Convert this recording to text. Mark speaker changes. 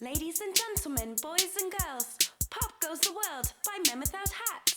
Speaker 1: Ladies and gentlemen, boys and girls, pop goes the world by Men Without Hats.